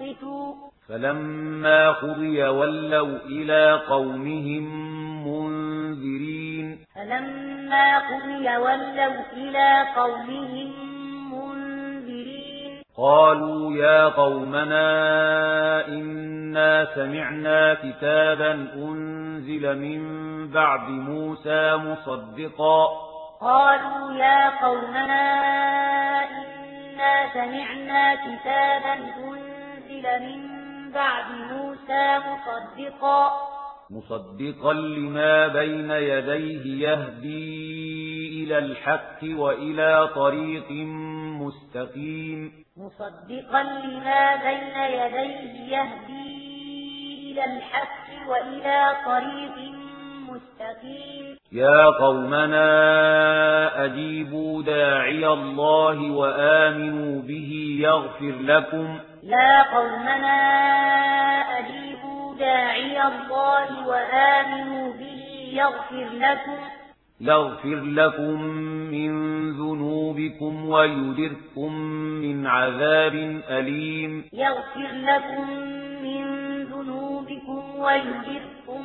وأنصتوا فلما قضي ولوا إلى قومهم منذرين. فلما قضي ولوا إلى قومهم منذرين. قالوا يا قومنا إنا سمعنا كتابا أنزل من بعد موسى مصدقا. قالوا يا قومنا إنا سمعنا كتابا أنزل أنزل من بعد موسى مصدقا مصدقا لما بين يديه يهدي إلى الحق وإلى طريق مستقيم مصدقا لما بين يديه يهدي إلى الحق وإلى طريق مستقيم يا قومنا أجيبوا داعي الله وآمنوا به يغفر لكم. يا قومنا أجيبوا داعي الله وآمنوا به يغفر لكم. يغفر لكم من ذنوبكم ويدركم من عذاب أليم. يغفر لكم من ذنوبكم ويدركم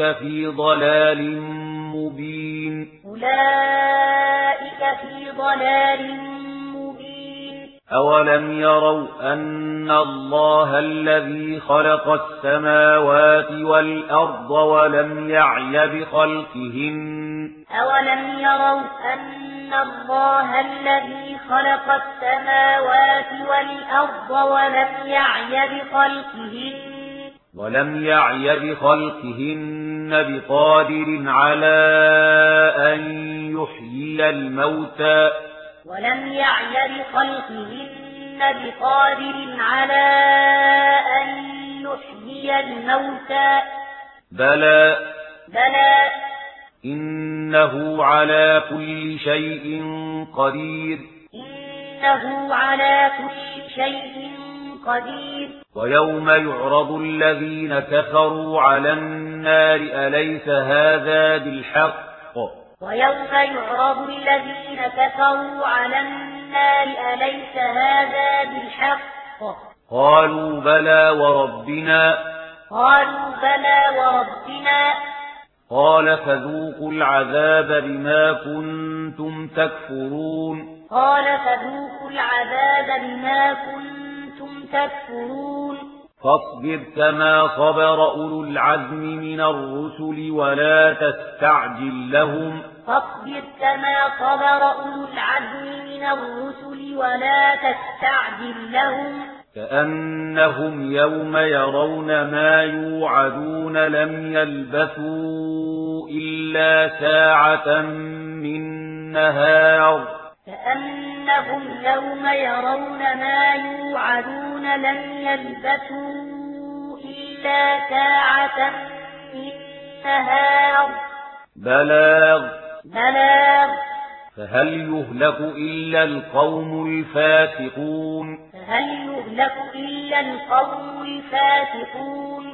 أولئك في ضلال مبين أولئك في ضلال أولم يروا أن الله الذي خلق السماوات والأرض ولم يعي بخلقهن أولم يروا أن الله الذي خلق السماوات والأرض ولم يعي بخلقهن ولم يعي بخلقهن بقادر على أن يحيي الموتى. ولم يعي بخلقهن بقادر على أن يحيي الموتى. بلى بلى إنه على كل شيء قدير. إنه على كل شيء قدير. ويوم يعرض الذين كفروا على النار أليس هذا بالحق؟ ويوم يعرض الذين كفروا على النار أليس هذا بالحق؟ قالوا بلى وربنا. قالوا بلى وربنا. قال فذوقوا العذاب بما كنتم تكفرون. قال فذوقوا العذاب بما كنتم كنتم تكفرون. فاصبر كما صبر أولو العزم من الرسل ولا تستعجل لهم. فاصبر كما صبر أولو العزم من الرسل ولا تستعجل لهم. كأنهم يوم يرون ما يوعدون لم يلبثوا إلا ساعة من نهار. كأنهم يوم يرون ما يوعدون لن يلبثوا إلا ساعة من نهار. بلاغ. بلاغ. فهل يهلك إلا القوم الفاتقون فهل يهلك إلا القوم الفاتقون